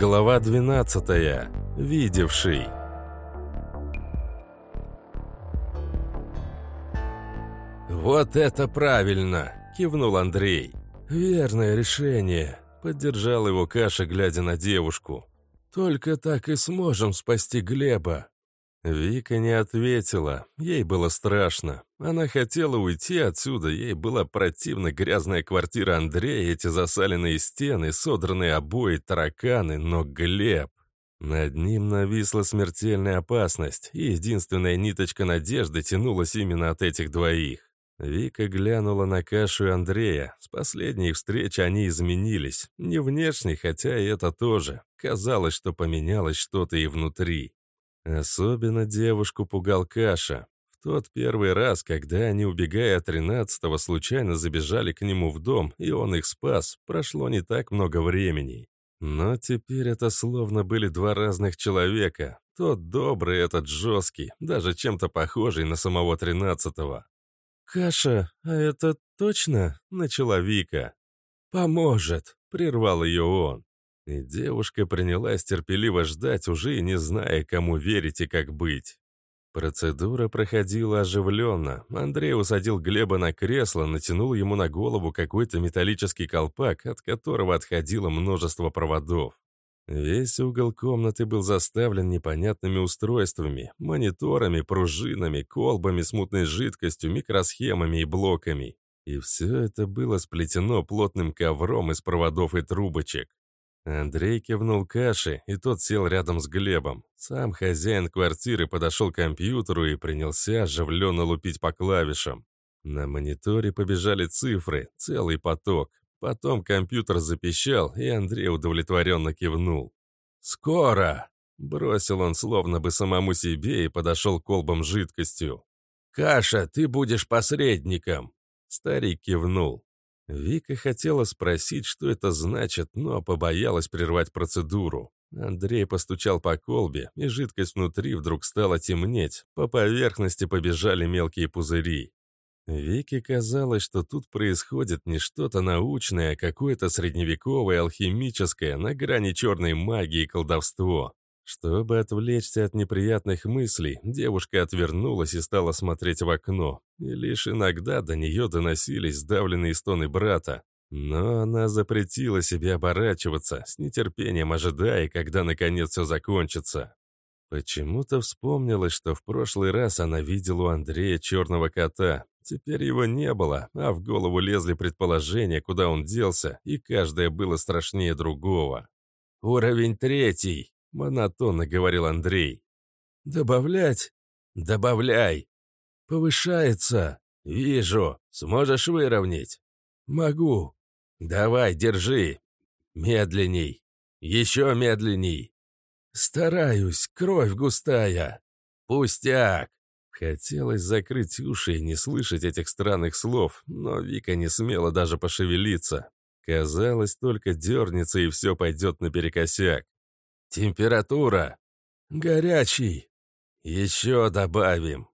Глава 12. Видевший. «Вот это правильно!» – кивнул Андрей. «Верное решение», – поддержал его Каша, глядя на девушку. «Только так и сможем спасти Глеба». Вика не ответила. Ей было страшно. Она хотела уйти отсюда. Ей была противна грязная квартира Андрея, эти засаленные стены, содранные обои, тараканы. Но Глеб... Над ним нависла смертельная опасность, и единственная ниточка надежды тянулась именно от этих двоих. Вика глянула на Кашу Андрея. С последней встречи они изменились. Не внешне, хотя и это тоже. Казалось, что поменялось что-то и внутри. Особенно девушку пугал Каша. В тот первый раз, когда они, убегая от тринадцатого, случайно забежали к нему в дом, и он их спас, прошло не так много времени. Но теперь это словно были два разных человека. Тот добрый, этот жесткий, даже чем-то похожий на самого тринадцатого. «Каша, а это точно?» — начала Вика. «Поможет», — прервал ее он. И девушка принялась терпеливо ждать, уже не зная, кому верить и как быть. Процедура проходила оживленно. Андрей усадил Глеба на кресло, натянул ему на голову какой-то металлический колпак, от которого отходило множество проводов. Весь угол комнаты был заставлен непонятными устройствами, мониторами, пружинами, колбами с мутной жидкостью, микросхемами и блоками. И все это было сплетено плотным ковром из проводов и трубочек. Андрей кивнул Каше, и тот сел рядом с Глебом. Сам хозяин квартиры подошел к компьютеру и принялся оживленно лупить по клавишам. На мониторе побежали цифры, целый поток. Потом компьютер запищал, и Андрей удовлетворенно кивнул. «Скоро!» – бросил он словно бы самому себе и подошел к колбам жидкостью. «Каша, ты будешь посредником!» Старик кивнул. Вика хотела спросить, что это значит, но побоялась прервать процедуру. Андрей постучал по колбе, и жидкость внутри вдруг стала темнеть. По поверхности побежали мелкие пузыри. Вике казалось, что тут происходит не что-то научное, а какое-то средневековое, алхимическое, на грани черной магии и колдовство. Чтобы отвлечься от неприятных мыслей, девушка отвернулась и стала смотреть в окно. И лишь иногда до нее доносились сдавленные стоны брата. Но она запретила себе оборачиваться, с нетерпением ожидая, когда наконец все закончится. Почему-то вспомнилось, что в прошлый раз она видела у Андрея черного кота. Теперь его не было, а в голову лезли предположения, куда он делся, и каждое было страшнее другого. «Уровень третий», — монотонно говорил Андрей. «Добавлять?» «Добавляй!» «Повышается!» «Вижу. Сможешь выровнять?» «Могу». «Давай, держи. Медленней. Еще медленней». «Стараюсь. Кровь густая». «Пустяк». Хотелось закрыть уши и не слышать этих странных слов, но Вика не смела даже пошевелиться. Казалось, только дернется и все пойдет наперекосяк. Температура. Горячий. Еще добавим.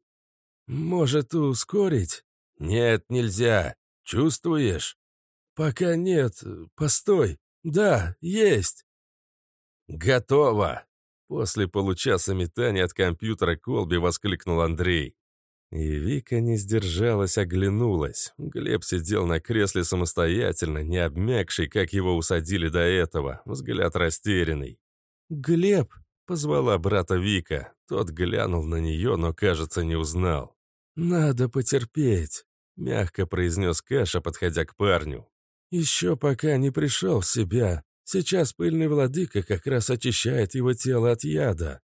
Может, ускорить? Нет, нельзя. Чувствуешь? Пока нет. Постой. Да, есть. Готово. После получаса метания от компьютера Колби воскликнул Андрей. И Вика не сдержалась, оглянулась. Глеб сидел на кресле самостоятельно, не обмякший, как его усадили до этого, взгляд растерянный. «Глеб!» — позвала брата Вика. Тот глянул на нее, но, кажется, не узнал. «Надо потерпеть», — мягко произнес Каша, подходя к парню. «Еще пока не пришел в себя. Сейчас пыльный владыка как раз очищает его тело от яда».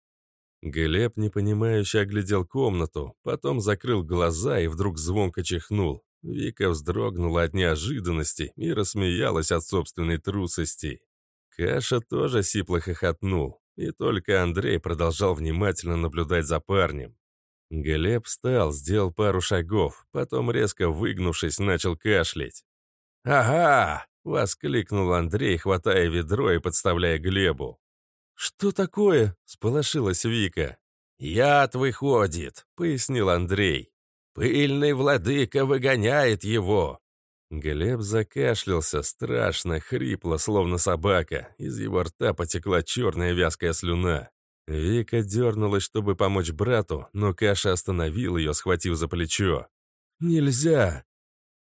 Глеб, непонимающе, оглядел комнату, потом закрыл глаза и вдруг звонко чихнул. Вика вздрогнула от неожиданности и рассмеялась от собственной трусости. Каша тоже сипло хохотнул, и только Андрей продолжал внимательно наблюдать за парнем. Глеб встал, сделал пару шагов, потом, резко выгнувшись, начал кашлять. «Ага!» — воскликнул Андрей, хватая ведро и подставляя Глебу. «Что такое?» — сполошилась Вика. «Яд выходит», — пояснил Андрей. «Пыльный владыка выгоняет его». Глеб закашлялся, страшно, хрипло, словно собака. Из его рта потекла черная вязкая слюна. Вика дернулась, чтобы помочь брату, но Каша остановил ее, схватив за плечо. «Нельзя!»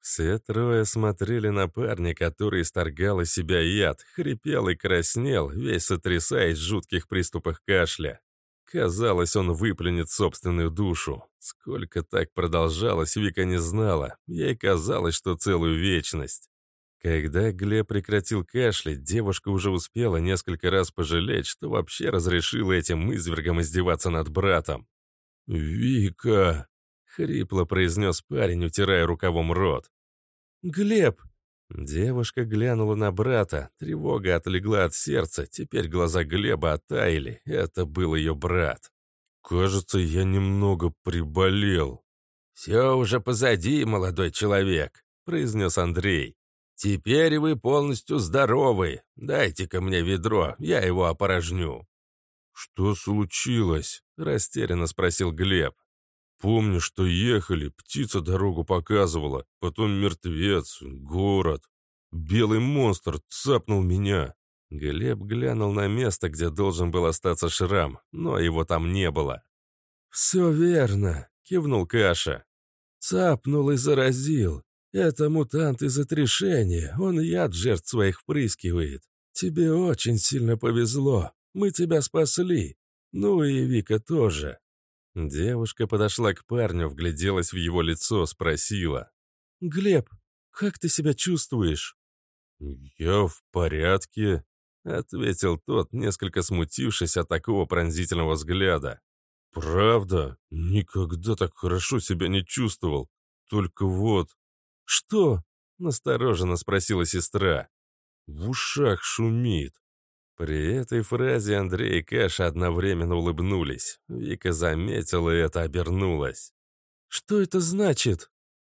Все трое смотрели на парня, который исторгал из себя яд, хрипел и краснел, весь сотрясаясь в жутких приступах кашля. Казалось, он выплюнет собственную душу. Сколько так продолжалось, Вика не знала. Ей казалось, что целую вечность. Когда Глеб прекратил кашлять, девушка уже успела несколько раз пожалеть, что вообще разрешила этим извергам издеваться над братом. «Вика!» — хрипло произнес парень, утирая рукавом рот. «Глеб!» Девушка глянула на брата, тревога отлегла от сердца, теперь глаза Глеба оттаяли, это был ее брат. «Кажется, я немного приболел». «Все уже позади, молодой человек», — произнес Андрей. «Теперь вы полностью здоровы. Дайте-ка мне ведро, я его опорожню». «Что случилось?» — растерянно спросил Глеб. «Помню, что ехали, птица дорогу показывала, потом мертвец, город. Белый монстр цапнул меня». Глеб глянул на место, где должен был остаться шрам, но его там не было. «Все верно», — кивнул Каша. «Цапнул и заразил. Это мутант из отрешения, он яд жертв своих впрыскивает. Тебе очень сильно повезло, мы тебя спасли. Ну и Вика тоже». Девушка подошла к парню, вгляделась в его лицо, спросила. «Глеб, как ты себя чувствуешь?» «Я в порядке», — ответил тот, несколько смутившись от такого пронзительного взгляда. «Правда, никогда так хорошо себя не чувствовал. Только вот...» «Что?» — настороженно спросила сестра. «В ушах шумит». При этой фразе Андрей и Каша одновременно улыбнулись. Вика заметила и это, обернулась. «Что это значит?»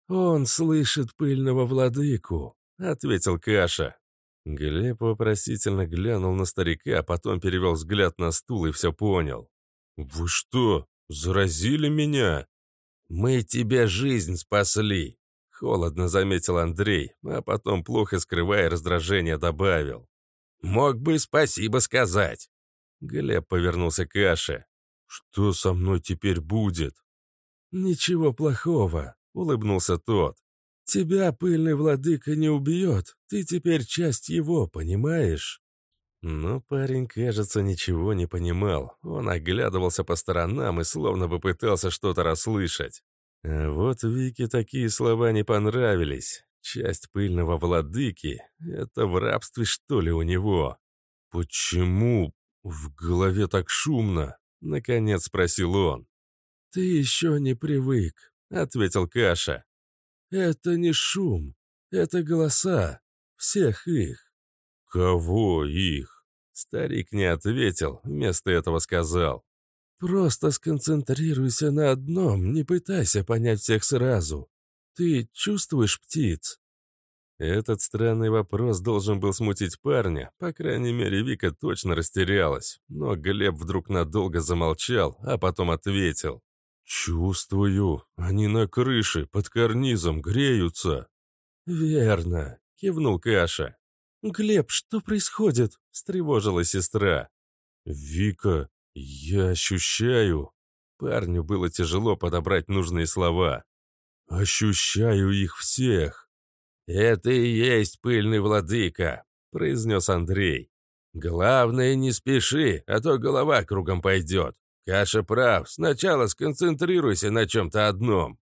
«Он слышит пыльного владыку», — ответил Каша. Глеб вопросительно глянул на старика, а потом перевел взгляд на стул и все понял. «Вы что, заразили меня?» «Мы тебе жизнь спасли», Холодно заметил Андрей, а потом, плохо скрывая раздражение, добавил. «Мог бы спасибо сказать». Глеб повернулся к Аше. «Что со мной теперь будет?» «Ничего плохого», — улыбнулся тот. «Тебя пыльный владыка не убьет, ты теперь часть его, понимаешь?» Но парень, кажется, ничего не понимал. Он оглядывался по сторонам и словно бы пытался что-то расслышать. А вот Вике такие слова не понравились. Часть пыльного владыки — это в рабстве, что ли, у него? «Почему в голове так шумно?» — наконец спросил он. «Ты еще не привык», — ответил Каша. «Это не шум, это голоса, всех их». «Кого их?» Старик не ответил, вместо этого сказал. Просто сконцентрируйся на одном, не пытайся понять всех сразу. Ты чувствуешь птиц?» Этот странный вопрос должен был смутить парня, по крайней мере, Вика точно растерялась. Но Глеб вдруг надолго замолчал, а потом ответил. «Чувствую, они на крыше, под карнизом, греются». «Верно», — кивнул Каша. «Глеб, что происходит?» — встревожилась сестра. «Вика, «Я ощущаю...» Парню было тяжело подобрать нужные слова. «Ощущаю их всех!» «Это и есть пыльный владыка», — произнес Андрей. «Главное, не спеши, а то голова кругом пойдет. Каша прав, сначала сконцентрируйся на чем-то одном».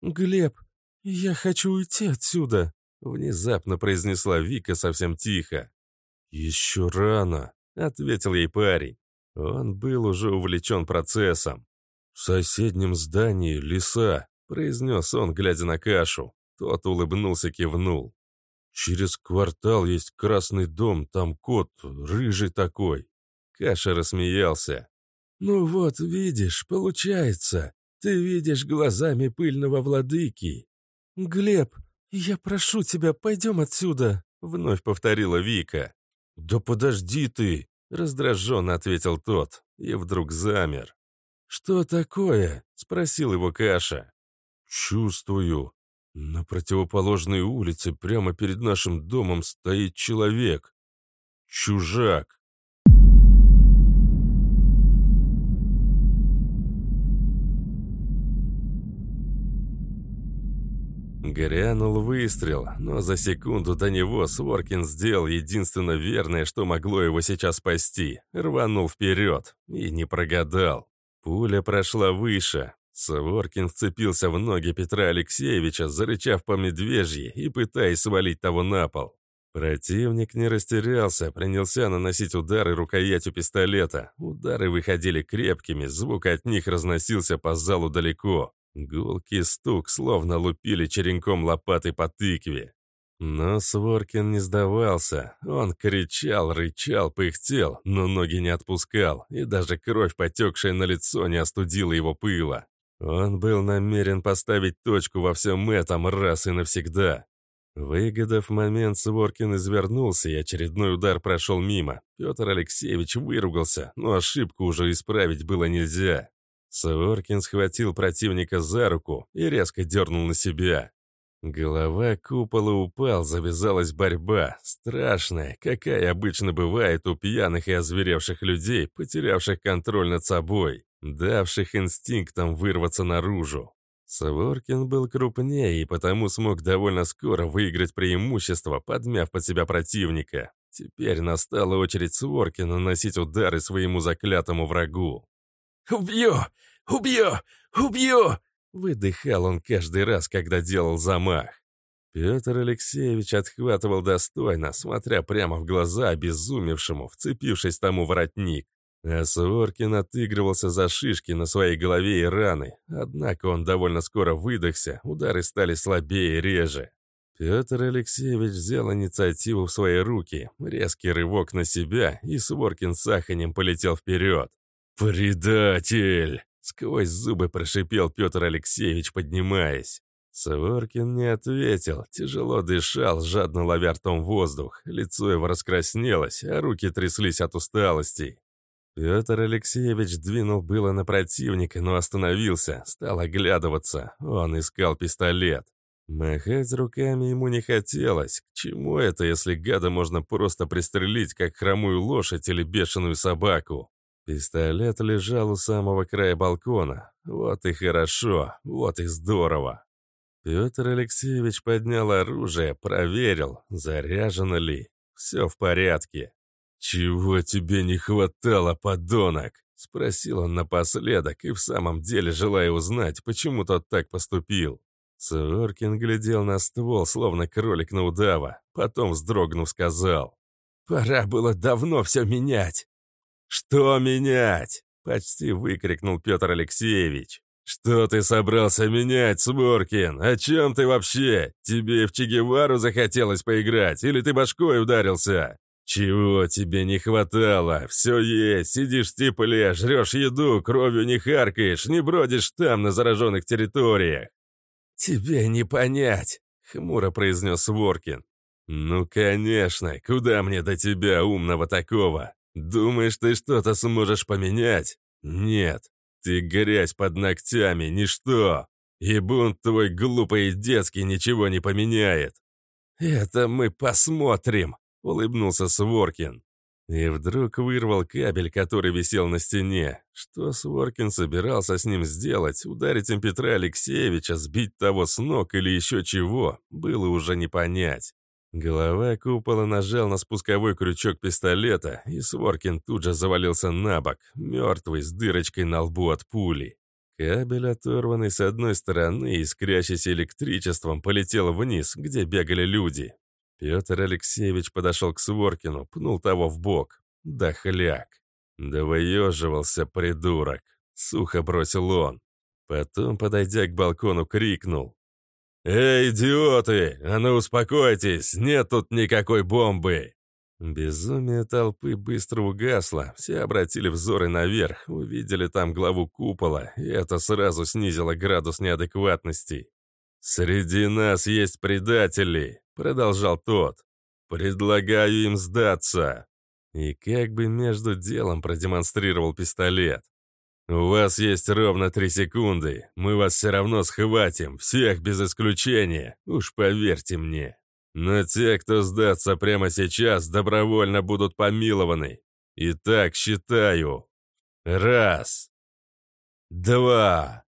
«Глеб, я хочу уйти отсюда», — внезапно произнесла Вика совсем тихо. «Еще рано», — ответил ей парень. Он был уже увлечен процессом. «В соседнем здании леса», — произнес он, глядя на кашу. Тот улыбнулся, кивнул. «Через квартал есть красный дом, там кот, рыжий такой». Каша рассмеялся. «Ну вот, видишь, получается. Ты видишь глазами пыльного владыки». «Глеб, я прошу тебя, пойдем отсюда», — вновь повторила Вика. «Да подожди ты!» Раздраженно ответил тот и вдруг замер. «Что такое?» — спросил его Каша. «Чувствую». На противоположной улице, прямо перед нашим домом, стоит человек. Чужак. Грянул выстрел, но за секунду до него Своркин сделал единственно верное, что могло его сейчас спасти. Рванул вперед и не прогадал. Пуля прошла выше. Своркин вцепился в ноги Петра Алексеевича, зарычав по медвежьи и пытаясь свалить того на пол. Противник не растерялся, принялся наносить удары рукоятью пистолета. Удары выходили крепкими, звук от них разносился по залу далеко. Гулкий стук, словно лупили черенком лопатой по тыкве. Но Своркин не сдавался. Он кричал, рычал, пыхтел, но ноги не отпускал, и даже кровь, потекшая на лицо, не остудила его пыла. Он был намерен поставить точку во всем этом раз и навсегда. Выгодав момент, Своркин извернулся, и очередной удар прошел мимо. Петр Алексеевич выругался, но ошибку уже исправить было нельзя. Своркин схватил противника за руку и резко дернул на себя. Голова купола упал, завязалась борьба, страшная, какая обычно бывает у пьяных и озверевших людей, потерявших контроль над собой, давших инстинктам вырваться наружу. Своркин был крупнее и потому смог довольно скоро выиграть преимущество, подмяв под себя противника. Теперь настала очередь Своркина наносить удары своему заклятому врагу. «Убью! Убью! Убью!» Выдыхал он каждый раз, когда делал замах. Петр Алексеевич отхватывал достойно, смотря прямо в глаза обезумевшему, вцепившись тому воротник. А Суворкин отыгрывался за шишки на своей голове и раны, однако он довольно скоро выдохся, удары стали слабее и реже. Петр Алексеевич взял инициативу в свои руки, резкий рывок на себя, и Суворкин с Аханем полетел вперед. «Предатель!» — сквозь зубы прошипел Петр Алексеевич, поднимаясь. Своркин не ответил, тяжело дышал, жадно ловя ртом воздух. Лицо его раскраснелось, а руки тряслись от усталости. Петр Алексеевич двинул было на противника, но остановился, стал оглядываться. Он искал пистолет. Махать руками ему не хотелось. К чему это, если гада можно просто пристрелить, как хромую лошадь или бешеную собаку? Пистолет лежал у самого края балкона. Вот и хорошо, вот и здорово. Петр Алексеевич поднял оружие, проверил, заряжено ли. Все в порядке. «Чего тебе не хватало, подонок?» Спросил он напоследок и в самом деле желая узнать, почему тот так поступил. Соркин глядел на ствол, словно кролик на удава. Потом, вздрогнув, сказал. «Пора было давно все менять. «Что менять?» — почти выкрикнул Петр Алексеевич. «Что ты собрался менять, Своркин? О чем ты вообще? Тебе в Че Гевару захотелось поиграть, или ты башкой ударился? Чего тебе не хватало? Все есть, сидишь в тепле, жрешь еду, кровью не харкаешь, не бродишь там, на зараженных территориях». «Тебе не понять», — хмуро произнес Своркин. «Ну, конечно, куда мне до тебя, умного такого? Думаешь, ты что-то сможешь поменять? Нет, ты грязь под ногтями, ничто. И бунт твой глупый и детский ничего не поменяет. Это мы посмотрим, улыбнулся Своркин. И вдруг вырвал кабель, который висел на стене. Что Своркин собирался с ним сделать? Ударить им Петра Алексеевича, сбить того с ног или еще чего? Было уже не понять. Голова купола нажал на спусковой крючок пистолета, и Своркин тут же завалился на бок, мертвый, с дырочкой на лбу от пули. Кабель, оторванный с одной стороны, искрящийся электричеством, полетел вниз, где бегали люди. Петр Алексеевич подошел к Своркину, пнул того в бок. Да хляк. Да выеживался, придурок. Сухо бросил он. Потом, подойдя к балкону, крикнул. «Эй, идиоты! А ну успокойтесь! Нет тут никакой бомбы!» Безумие толпы быстро угасло, все обратили взоры наверх, увидели там главу купола, и это сразу снизило градус неадекватности. «Среди нас есть предатели», — продолжал тот. «Предлагаю им сдаться». И как бы между делом продемонстрировал пистолет. У вас есть ровно три секунды. Мы вас все равно схватим, всех без исключения, уж поверьте мне. Но те, кто сдастся прямо сейчас, добровольно будут помилованы. Итак, считаю. Раз. Два.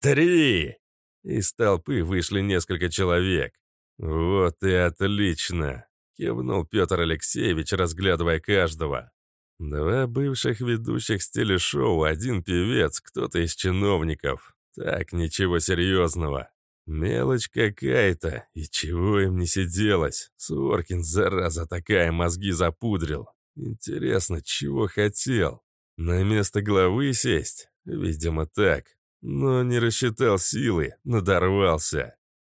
Три. Из толпы вышли несколько человек. Вот и отлично. Кивнул Петр Алексеевич, разглядывая каждого. Два бывших ведущих с телешоу, один певец, кто-то из чиновников. Так, ничего серьезного. Мелочь какая-то, и чего им не сиделось? Соркин, зараза такая, мозги запудрил. Интересно, чего хотел? На место главы сесть? Видимо, так. Но не рассчитал силы, надорвался.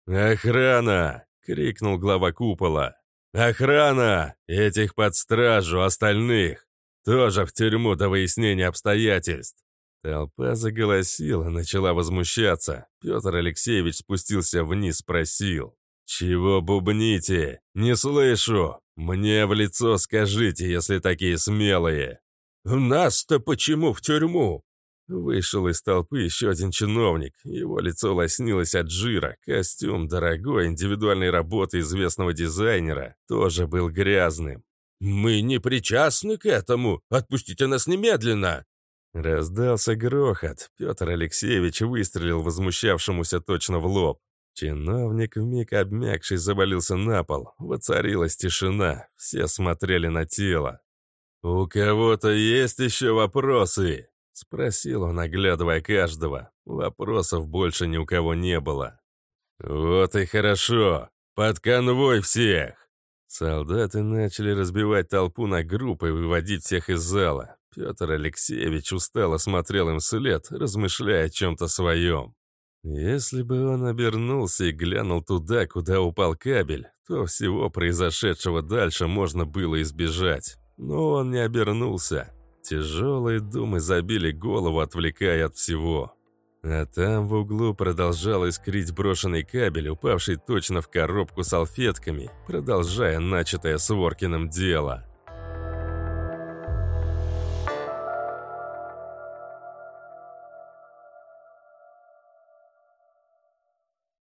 «Охрана!» — крикнул глава купола. «Охрана! Этих под стражу, остальных! Тоже в тюрьму до выяснения обстоятельств!» Толпа заголосила, начала возмущаться. Петр Алексеевич спустился вниз, спросил. «Чего бубните? Не слышу! Мне в лицо скажите, если такие смелые!» «Нас-то почему в тюрьму?» Вышел из толпы еще один чиновник. Его лицо лоснилось от жира. Костюм дорогой, индивидуальной работы известного дизайнера тоже был грязным. «Мы не причастны к этому! Отпустите нас немедленно!» Раздался грохот. Петр Алексеевич выстрелил возмущавшемуся точно в лоб. Чиновник, вмиг обмякший, завалился на пол. Воцарилась тишина. Все смотрели на тело. «У кого-то есть еще вопросы?» Спросил он, оглядывая каждого. Вопросов больше ни у кого не было. «Вот и хорошо. Под конвой всех!» Солдаты начали разбивать толпу на группы и выводить всех из зала. Петр Алексеевич устало смотрел им вслед, размышляя о чем-то своем. Если бы он обернулся и глянул туда, куда упал кабель, то всего произошедшего дальше можно было избежать. Но он не обернулся. Тяжелые думы забили голову, отвлекая от всего. А там в углу продолжал искрить брошенный кабель, упавший точно в коробку салфетками, продолжая начатое с Воркиным дело.